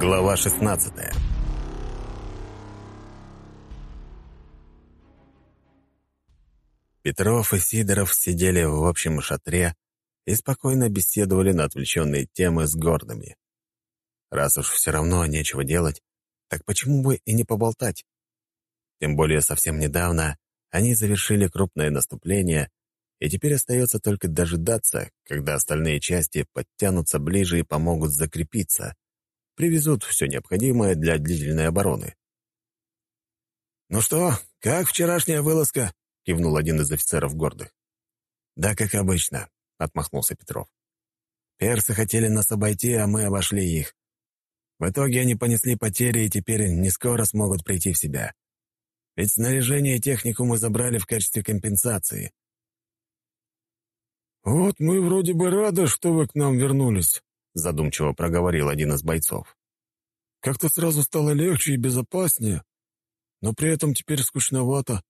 Глава 16 Петров и Сидоров сидели в общем шатре и спокойно беседовали на отвлеченные темы с гордыми. Раз уж все равно нечего делать, так почему бы и не поболтать? Тем более совсем недавно они завершили крупное наступление, и теперь остается только дожидаться, когда остальные части подтянутся ближе и помогут закрепиться — привезут все необходимое для длительной обороны. «Ну что, как вчерашняя вылазка?» — кивнул один из офицеров гордых. «Да, как обычно», — отмахнулся Петров. «Персы хотели нас обойти, а мы обошли их. В итоге они понесли потери и теперь не скоро смогут прийти в себя. Ведь снаряжение и технику мы забрали в качестве компенсации». «Вот мы вроде бы рады, что вы к нам вернулись», — задумчиво проговорил один из бойцов. «Как-то сразу стало легче и безопаснее, но при этом теперь скучновато.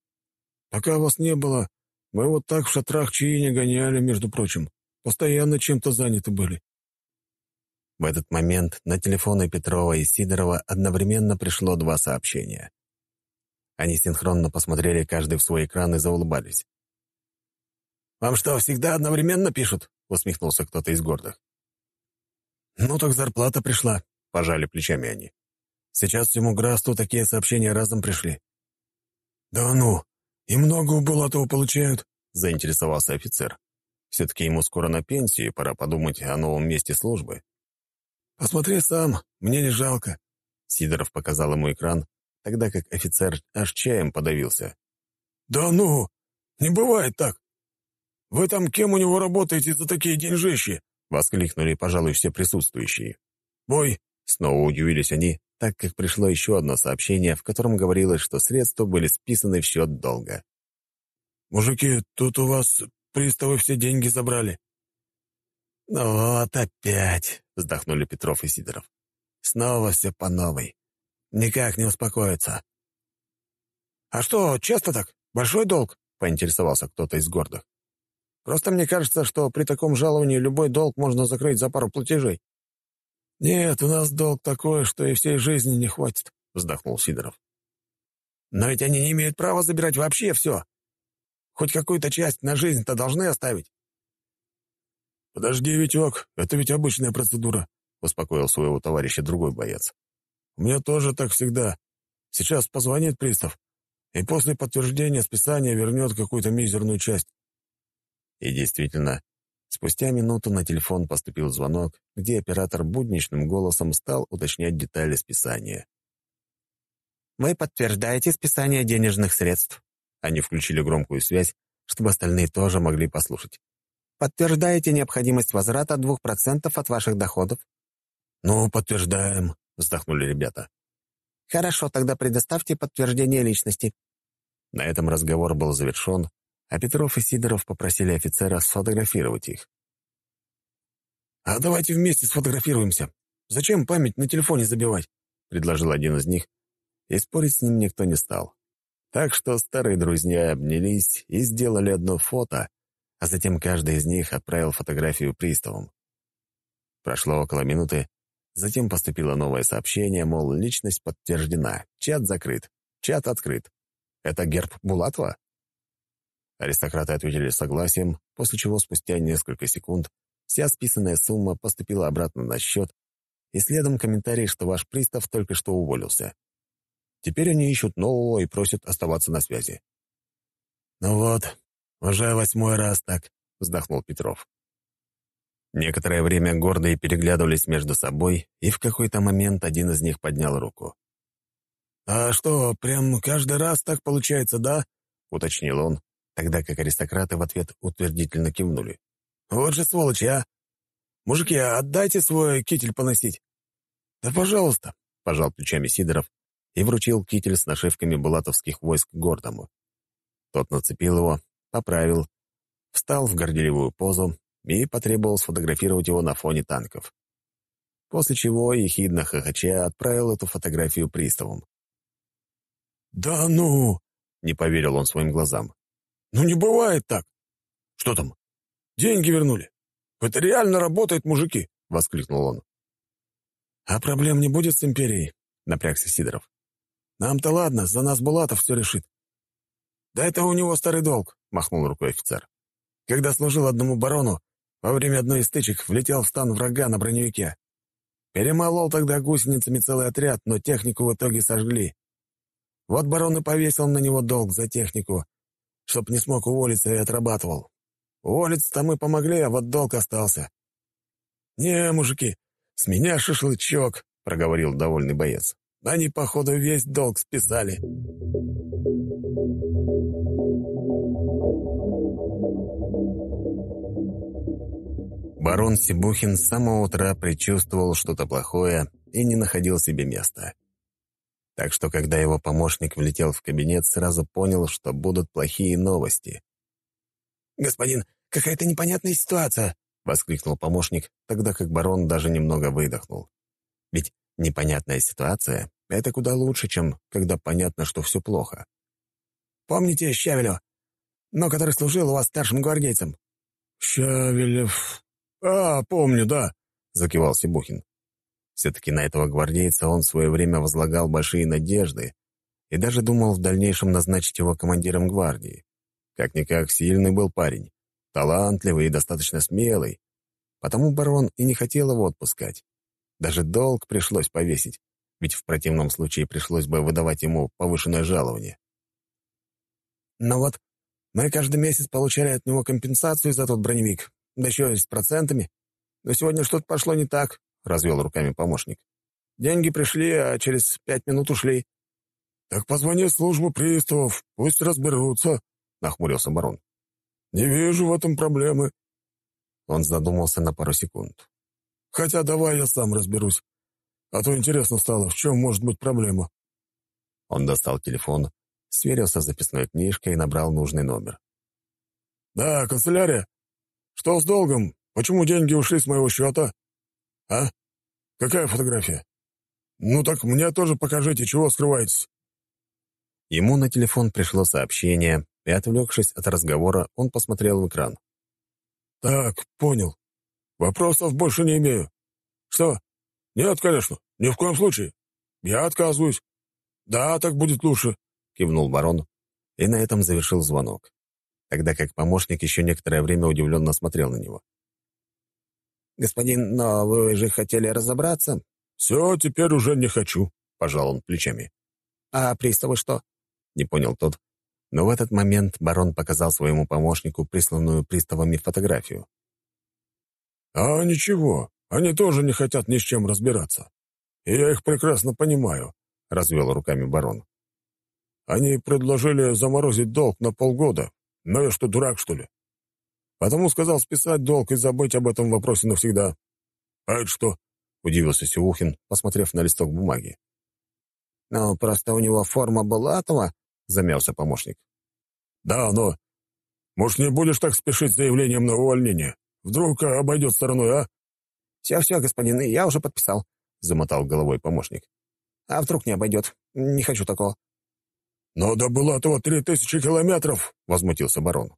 Пока вас не было, мы вот так в шатрах чаи не гоняли, между прочим. Постоянно чем-то заняты были». В этот момент на телефоны Петрова и Сидорова одновременно пришло два сообщения. Они синхронно посмотрели каждый в свой экран и заулыбались. «Вам что, всегда одновременно пишут?» — усмехнулся кто-то из гордых. «Ну так зарплата пришла», — пожали плечами они. «Сейчас всему Грасту такие сообщения разом пришли». «Да ну, и много у Булатова получают?» — заинтересовался офицер. Все-таки ему скоро на пенсию, пора подумать о новом месте службы. «Посмотри сам, мне не жалко», — Сидоров показал ему экран, тогда как офицер аж чаем подавился. «Да ну, не бывает так. Вы там кем у него работаете за такие деньжищи?» — воскликнули, пожалуй, все присутствующие. «Ой!» — снова удивились они, так как пришло еще одно сообщение, в котором говорилось, что средства были списаны в счет долга. «Мужики, тут у вас приставы все деньги забрали». «Ну вот опять!» — вздохнули Петров и Сидоров. «Снова все по новой. Никак не успокоится». «А что, часто так? Большой долг?» — поинтересовался кто-то из гордых. Просто мне кажется, что при таком жаловании любой долг можно закрыть за пару платежей». «Нет, у нас долг такой, что и всей жизни не хватит», — вздохнул Сидоров. «Но ведь они не имеют права забирать вообще все. Хоть какую-то часть на жизнь-то должны оставить». «Подожди, Витек, это ведь обычная процедура», — успокоил своего товарища другой боец. «У меня тоже так всегда. Сейчас позвонит пристав, и после подтверждения списания вернет какую-то мизерную часть. И действительно, спустя минуту на телефон поступил звонок, где оператор будничным голосом стал уточнять детали списания. «Вы подтверждаете списание денежных средств?» Они включили громкую связь, чтобы остальные тоже могли послушать. «Подтверждаете необходимость возврата 2% от ваших доходов?» «Ну, подтверждаем», — вздохнули ребята. «Хорошо, тогда предоставьте подтверждение личности». На этом разговор был завершен, а Петров и Сидоров попросили офицера сфотографировать их. «А давайте вместе сфотографируемся. Зачем память на телефоне забивать?» — предложил один из них, и спорить с ним никто не стал. Так что старые друзья обнялись и сделали одно фото, а затем каждый из них отправил фотографию приставам. Прошло около минуты, затем поступило новое сообщение, мол, личность подтверждена, чат закрыт, чат открыт. Это герб Булатова? Аристократы ответили согласием, после чего спустя несколько секунд вся списанная сумма поступила обратно на счет, и следом комментарий, что ваш пристав только что уволился. Теперь они ищут нового и просят оставаться на связи. «Ну вот, уже восьмой раз так», — вздохнул Петров. Некоторое время гордые переглядывались между собой, и в какой-то момент один из них поднял руку. «А что, прям каждый раз так получается, да?» — уточнил он, тогда как аристократы в ответ утвердительно кивнули. «Вот же сволочи, а! Мужики, отдайте свой китель поносить!» «Да пожалуйста!» — пожал плечами Сидоров и вручил китель с нашивками булатовских войск гордому. Тот нацепил его, поправил, встал в горделивую позу и потребовал сфотографировать его на фоне танков. После чего, ехидно хохоча, отправил эту фотографию приставам. «Да ну!» — не поверил он своим глазам. Ну не бывает так. Что там? Деньги вернули. Это реально работает, мужики, воскликнул он. «А проблем не будет с империей?» — напрягся Сидоров. «Нам-то ладно, за нас Булатов все решит». «Да это у него старый долг», — махнул рукой офицер. «Когда служил одному барону, во время одной из стычек влетел в стан врага на броневике. Перемолол тогда гусеницами целый отряд, но технику в итоге сожгли. Вот барон и повесил на него долг за технику, чтоб не смог уволиться и отрабатывал. Уволиться-то мы помогли, а вот долг остался. «Не, мужики, с меня шашлычок», — проговорил довольный боец. «Они, походу, весь долг списали». Барон Сибухин с самого утра предчувствовал что-то плохое и не находил себе места. Так что, когда его помощник влетел в кабинет, сразу понял, что будут плохие новости. «Господин, какая-то непонятная ситуация!» — воскликнул помощник, тогда как барон даже немного выдохнул. Ведь непонятная ситуация — это куда лучше, чем когда понятно, что все плохо. «Помните Щавелева? Но который служил у вас старшим гвардейцем?» «Щавелев...» «А, помню, да», — закивал Сибухин. Все-таки на этого гвардейца он в свое время возлагал большие надежды и даже думал в дальнейшем назначить его командиром гвардии. Как-никак сильный был парень, талантливый и достаточно смелый, потому барон и не хотел его отпускать. Даже долг пришлось повесить, ведь в противном случае пришлось бы выдавать ему повышенное жалование. «Ну вот, мы каждый месяц получали от него компенсацию за тот броневик, да еще и с процентами. Но сегодня что-то пошло не так», — развел руками помощник. «Деньги пришли, а через пять минут ушли». «Так позвони в службу приставов, пусть разберутся», — нахмурился барон. «Не вижу в этом проблемы». Он задумался на пару секунд. «Хотя давай я сам разберусь. А то интересно стало, в чем может быть проблема». Он достал телефон, сверился с записной книжкой и набрал нужный номер. «Да, канцелярия. Что с долгом? Почему деньги ушли с моего счета? А? Какая фотография? Ну так мне тоже покажите, чего скрываетесь?» Ему на телефон пришло сообщение, и, отвлекшись от разговора, он посмотрел в экран. «Так, понял. Вопросов больше не имею. Что? Нет, конечно, ни в коем случае. Я отказываюсь. Да, так будет лучше», — кивнул барон, и на этом завершил звонок тогда как помощник еще некоторое время удивленно смотрел на него. «Господин, но вы же хотели разобраться?» «Все, теперь уже не хочу», — пожал он плечами. «А приставы что?» — не понял тот. Но в этот момент барон показал своему помощнику присланную приставами фотографию. «А ничего, они тоже не хотят ни с чем разбираться. И я их прекрасно понимаю», — развел руками барон. «Они предложили заморозить долг на полгода, ну я что, дурак, что ли? Потому сказал списать долг и забыть об этом вопросе навсегда. А это что? Удивился Севухин, посмотрев на листок бумаги. «Ну, просто у него форма Булатова», — замялся помощник. «Да, но... Может, не будешь так спешить с заявлением на увольнение? Вдруг обойдет стороной, а?» «Все-все, господин, я уже подписал», — замотал головой помощник. «А вдруг не обойдет? Не хочу такого». «Но до Булатова три тысячи километров!» — возмутился барон.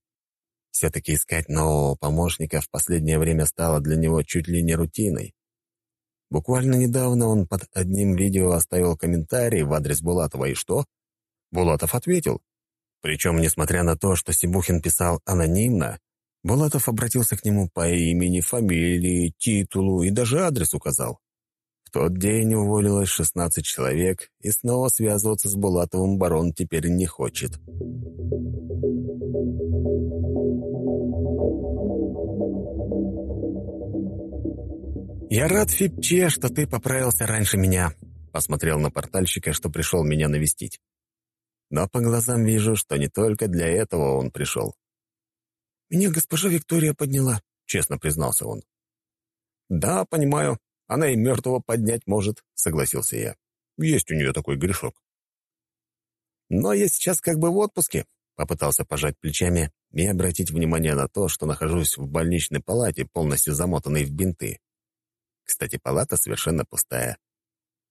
Все-таки искать нового помощника в последнее время стало для него чуть ли не рутиной. Буквально недавно он под одним видео оставил комментарий в адрес Булатова, и что? Булатов ответил. Причем, несмотря на то, что Сибухин писал анонимно, Булатов обратился к нему по имени, фамилии, титулу и даже адрес указал тот день уволилось 16 человек, и снова связываться с Булатовым барон теперь не хочет. «Я рад, Фипче, что ты поправился раньше меня», — посмотрел на портальщика, что пришел меня навестить. Но по глазам вижу, что не только для этого он пришел. «Меня госпожа Виктория подняла», — честно признался он. «Да, понимаю. Она и мертвого поднять может», — согласился я. «Есть у нее такой грешок». «Но я сейчас как бы в отпуске», — попытался пожать плечами и обратить внимание на то, что нахожусь в больничной палате, полностью замотанной в бинты. Кстати, палата совершенно пустая.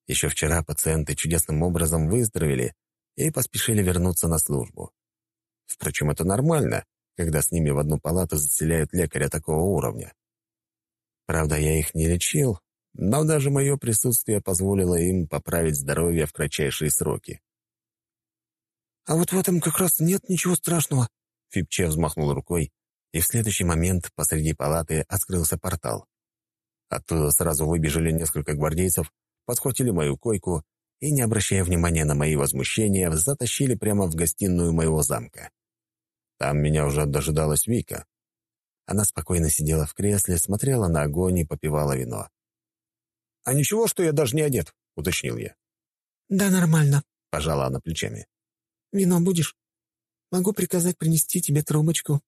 Еще вчера пациенты чудесным образом выздоровели и поспешили вернуться на службу. Впрочем, это нормально, когда с ними в одну палату заселяют лекаря такого уровня. Правда, я их не лечил, Но даже мое присутствие позволило им поправить здоровье в кратчайшие сроки. «А вот в этом как раз нет ничего страшного», — Фипче взмахнул рукой, и в следующий момент посреди палаты открылся портал. Оттуда сразу выбежали несколько гвардейцев, подхватили мою койку и, не обращая внимания на мои возмущения, затащили прямо в гостиную моего замка. Там меня уже дожидалась Вика. Она спокойно сидела в кресле, смотрела на огонь и попивала вино. «А ничего, что я даже не одет?» — уточнил я. «Да, нормально», — пожала она плечами. «Вино будешь? Могу приказать принести тебе трубочку».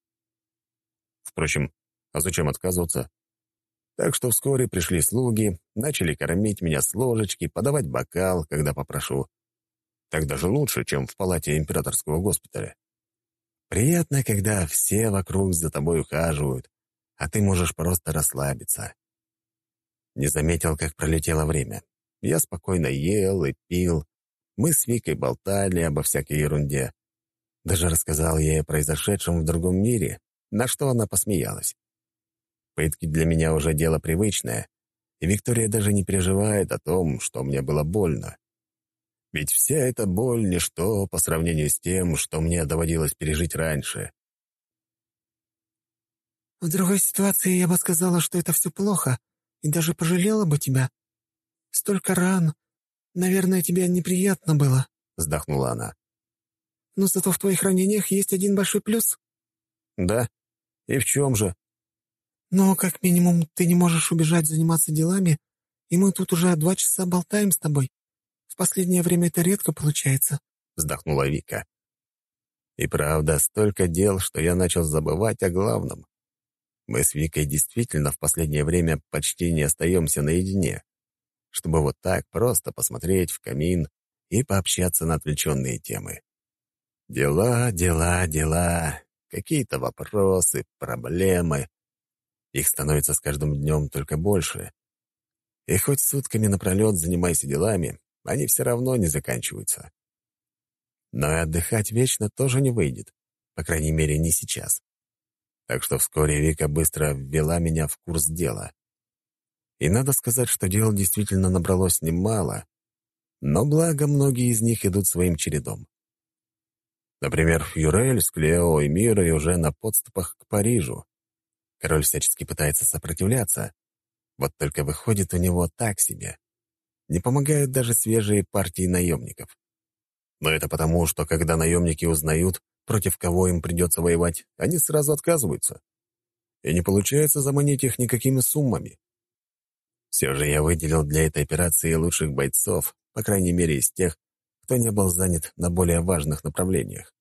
Впрочем, а зачем отказываться? Так что вскоре пришли слуги, начали кормить меня с ложечки, подавать бокал, когда попрошу. Так даже лучше, чем в палате императорского госпиталя. Приятно, когда все вокруг за тобой ухаживают, а ты можешь просто расслабиться. Не заметил, как пролетело время. Я спокойно ел и пил. Мы с Викой болтали обо всякой ерунде. Даже рассказал ей о произошедшем в другом мире, на что она посмеялась. Пытки для меня уже дело привычное, и Виктория даже не переживает о том, что мне было больно. Ведь вся эта боль — ничто по сравнению с тем, что мне доводилось пережить раньше. «В другой ситуации я бы сказала, что это все плохо, и даже пожалела бы тебя. Столько ран. Наверное, тебе неприятно было», — вздохнула она. «Но зато в твоих ранениях есть один большой плюс». «Да? И в чем же?» «Ну, как минимум, ты не можешь убежать заниматься делами, и мы тут уже два часа болтаем с тобой. В последнее время это редко получается», — вздохнула Вика. «И правда, столько дел, что я начал забывать о главном. Мы с Викой действительно в последнее время почти не остаемся наедине, чтобы вот так просто посмотреть в камин и пообщаться на отвлеченные темы. Дела, дела, дела, какие-то вопросы, проблемы. Их становится с каждым днем только больше. И хоть сутками напролет занимайся делами, они все равно не заканчиваются. Но и отдыхать вечно тоже не выйдет, по крайней мере, не сейчас. Так что вскоре Вика быстро ввела меня в курс дела. И надо сказать, что дел действительно набралось немало, но благо многие из них идут своим чередом. Например, Юрель с Клео и Мирой уже на подступах к Парижу. Король всячески пытается сопротивляться, вот только выходит у него так себе. Не помогают даже свежие партии наемников. Но это потому, что когда наемники узнают, против кого им придется воевать, они сразу отказываются. И не получается заманить их никакими суммами. Все же я выделил для этой операции лучших бойцов, по крайней мере из тех, кто не был занят на более важных направлениях.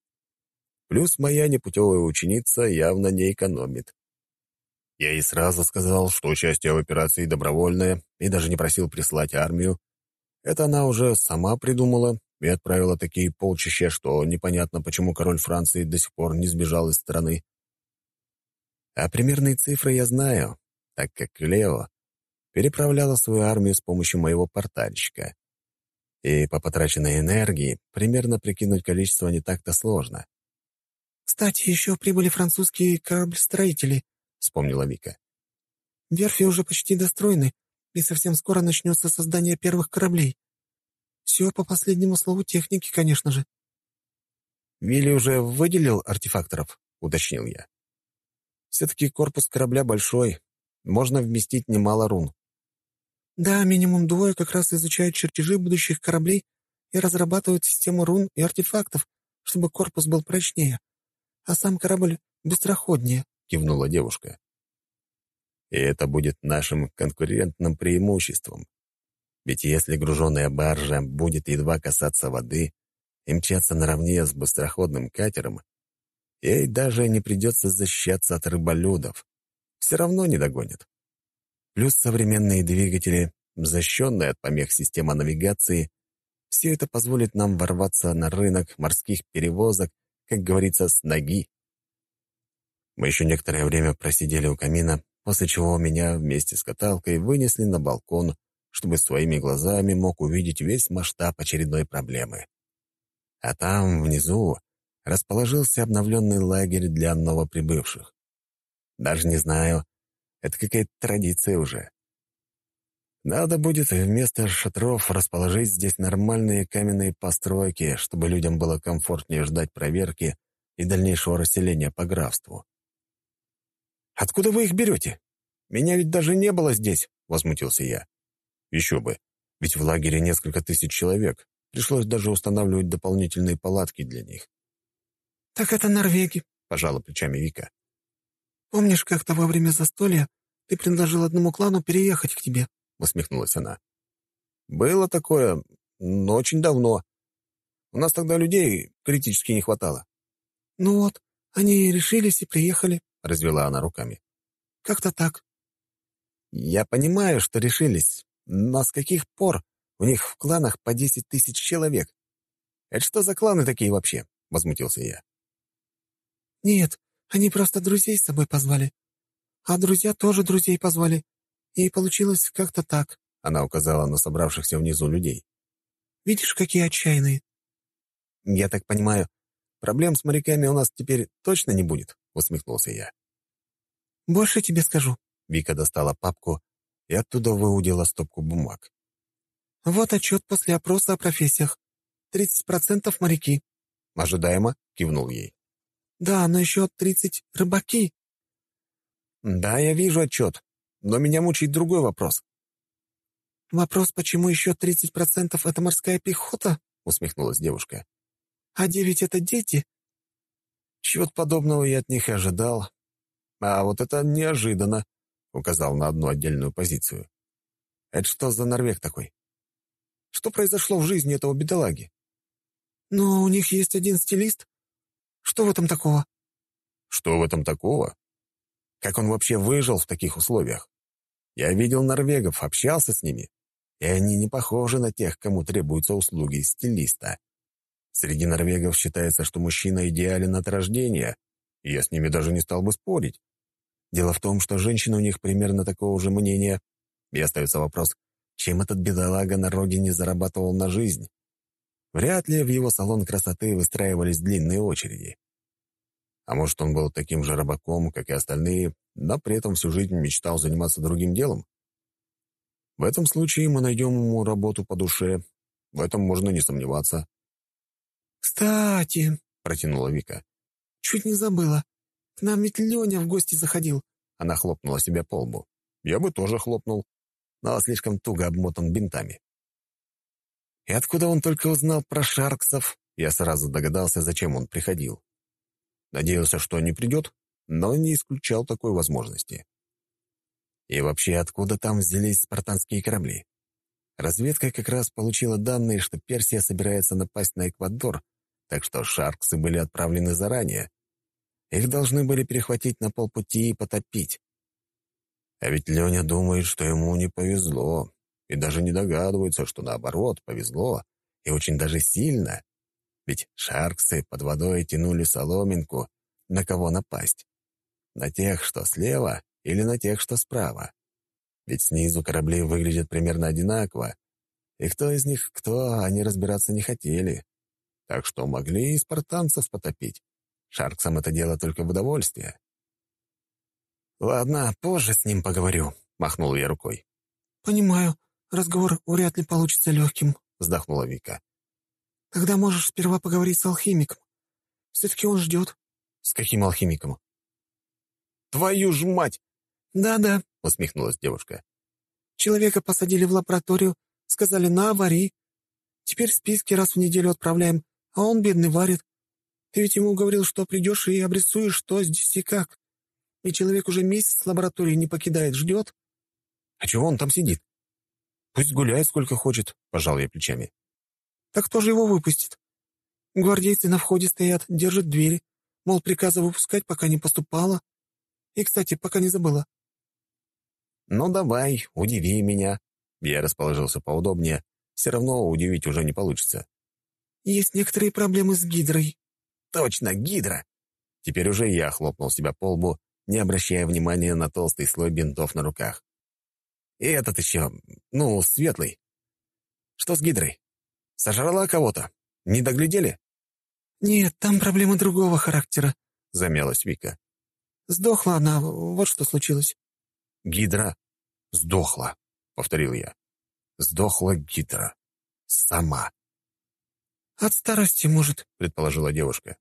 Плюс моя непутевая ученица явно не экономит. Я ей сразу сказал, что участие в операции добровольное, и даже не просил прислать армию. Это она уже сама придумала и отправила такие полчища, что непонятно, почему король Франции до сих пор не сбежал из страны. А примерные цифры я знаю, так как Лео переправляла свою армию с помощью моего портальщика. И по потраченной энергии примерно прикинуть количество не так-то сложно. «Кстати, еще прибыли французские кораблестроители», вспомнила Вика. «Верфи уже почти достроены, и совсем скоро начнется создание первых кораблей. Все по последнему слову техники, конечно же». «Вилли уже выделил артефакторов?» — уточнил я. «Все-таки корпус корабля большой, можно вместить немало рун». «Да, минимум двое как раз изучают чертежи будущих кораблей и разрабатывают систему рун и артефактов, чтобы корпус был прочнее, а сам корабль быстроходнее», — кивнула девушка. «И это будет нашим конкурентным преимуществом. Ведь если груженная баржа будет едва касаться воды и мчаться наравне с быстроходным катером, ей даже не придется защищаться от рыболюдов. Все равно не догонят. Плюс современные двигатели, защищенная от помех система навигации, все это позволит нам ворваться на рынок морских перевозок, как говорится, с ноги. Мы еще некоторое время просидели у камина, после чего меня вместе с каталкой вынесли на балкон, чтобы своими глазами мог увидеть весь масштаб очередной проблемы. А там, внизу, расположился обновленный лагерь для новоприбывших. Даже не знаю, это какая-то традиция уже. Надо будет вместо шатров расположить здесь нормальные каменные постройки, чтобы людям было комфортнее ждать проверки и дальнейшего расселения по графству. «Откуда вы их берете? Меня ведь даже не было здесь», — возмутился я. «Еще бы, ведь в лагере несколько тысяч человек. Пришлось даже устанавливать дополнительные палатки для них». «Так это норвеги», — пожала плечами Вика. «Помнишь, как-то во время застолья ты предложил одному клану переехать к тебе?» — усмехнулась она. «Было такое, но очень давно. У нас тогда людей критически не хватало». «Ну вот, они решились и приехали», — развела она руками. «Как-то так». «Я понимаю, что решились, но с каких пор у них в кланах по десять тысяч человек? Это что за кланы такие вообще?» — возмутился я. «Нет, они просто друзей с собой позвали. А друзья тоже друзей позвали. И получилось как-то так», — она указала на собравшихся внизу людей. «Видишь, какие отчаянные». «Я так понимаю, проблем с моряками у нас теперь точно не будет?» — усмехнулся я. «Больше тебе скажу». Вика достала папку и оттуда выудила стопку бумаг. «Вот отчет после опроса о профессиях. Тридцать процентов моряки». «Ожидаемо?» — кивнул ей. «Да, но еще тридцать рыбаки». «Да, я вижу отчет. Но меня мучает другой вопрос. «Вопрос, почему еще 30% — это морская пехота?» — усмехнулась девушка. «А девять — это дети?» Чего-то подобного я от них и ожидал. А вот это неожиданно, — указал на одну отдельную позицию. Это что за норвег такой? Что произошло в жизни этого бедолаги? «Но у них есть один стилист. Что в этом такого?» «Что в этом такого? Как он вообще выжил в таких условиях? Я видел норвегов, общался с ними, и они не похожи на тех, кому требуются услуги стилиста. Среди норвегов считается, что мужчина идеален от рождения, и я с ними даже не стал бы спорить. Дело в том, что женщины у них примерно такого же мнения, и остается вопрос, чем этот бедолага на родине зарабатывал на жизнь. Вряд ли в его салон красоты выстраивались длинные очереди. А может, он был таким же рыбаком, как и остальные, но при этом всю жизнь мечтал заниматься другим делом? В этом случае мы найдем ему работу по душе. В этом можно не сомневаться. «Кстати», — протянула Вика, — «чуть не забыла. К нам ведь Леня в гости заходил». Она хлопнула себя по лбу. Я бы тоже хлопнул, но слишком туго обмотан бинтами. И откуда он только узнал про Шарксов? Я сразу догадался, зачем он приходил. Надеялся, что не придет, но не исключал такой возможности. И вообще, откуда там взялись спартанские корабли? Разведка как раз получила данные, что Персия собирается напасть на Эквадор, так что шарксы были отправлены заранее. Их должны были перехватить на полпути и потопить. А ведь Леня думает, что ему не повезло, и даже не догадывается, что наоборот, повезло, и очень даже сильно. Ведь шарксы под водой тянули соломинку, на кого напасть. На тех, что слева, или на тех, что справа. Ведь снизу корабли выглядят примерно одинаково, и кто из них кто, они разбираться не хотели. Так что могли и спартанцев потопить. Шарксам это дело только в удовольствие. «Ладно, позже с ним поговорю», — махнул я рукой. «Понимаю, разговор вряд ли получится легким», — вздохнула Вика. Тогда можешь сперва поговорить с алхимиком. Все-таки он ждет. С каким алхимиком? Твою ж мать! Да-да, усмехнулась девушка. Человека посадили в лабораторию, сказали на, вари. Теперь списки раз в неделю отправляем, а он, бедный, варит. Ты ведь ему говорил, что придешь и обрисуешь, что здесь и как. И человек уже месяц лаборатории не покидает, ждет. А чего он там сидит? Пусть гуляет сколько хочет, пожал я плечами. Так кто же его выпустит? Гвардейцы на входе стоят, держат двери. Мол, приказа выпускать пока не поступало. И, кстати, пока не забыла. «Ну давай, удиви меня». Я расположился поудобнее. Все равно удивить уже не получится. «Есть некоторые проблемы с гидрой». «Точно, гидра!» Теперь уже я хлопнул себя по лбу, не обращая внимания на толстый слой бинтов на руках. И этот еще, ну, светлый. Что с гидрой? Сожрала кого-то? Не доглядели?» «Нет, там проблемы другого характера», — замялась Вика. «Сдохла она, вот что случилось». «Гидра? Сдохла. — повторил я. «Сдохла гидра. Сама». «От старости, может», — предположила девушка.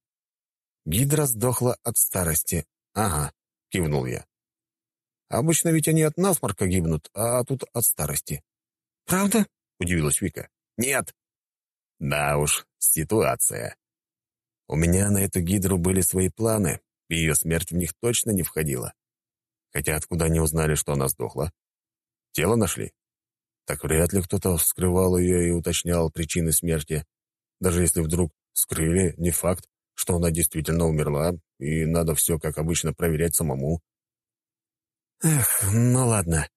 «Гидра сдохла от старости. Ага», — кивнул я. «Обычно ведь они от насморка гибнут, а тут от старости». «Правда?» — удивилась Вика. «Нет». «Да уж, ситуация. У меня на эту гидру были свои планы, и ее смерть в них точно не входила. Хотя откуда они узнали, что она сдохла? Тело нашли? Так вряд ли кто-то вскрывал ее и уточнял причины смерти. Даже если вдруг вскрыли, не факт, что она действительно умерла, и надо все, как обычно, проверять самому. Эх, ну ладно.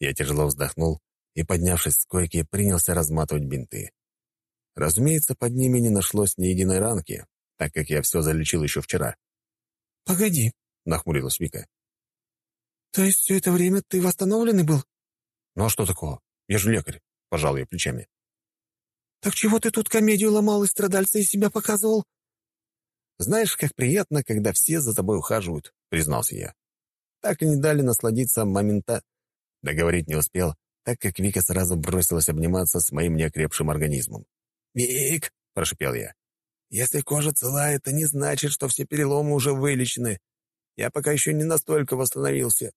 Я тяжело вздохнул и, поднявшись с койки, принялся разматывать бинты. Разумеется, под ними не нашлось ни единой ранки, так как я все залечил еще вчера. «Погоди», — нахмурилась Вика. «То есть все это время ты восстановленный был?» «Ну а что такого? Я же лекарь», — пожал я плечами. «Так чего ты тут комедию ломал и страдальца из себя показывал?» «Знаешь, как приятно, когда все за тобой ухаживают», — признался я. Так и не дали насладиться момента. Договорить не успел, так как Вика сразу бросилась обниматься с моим неокрепшим организмом. «Вик», — прошипел я, — «если кожа цела, это не значит, что все переломы уже вылечены. Я пока еще не настолько восстановился.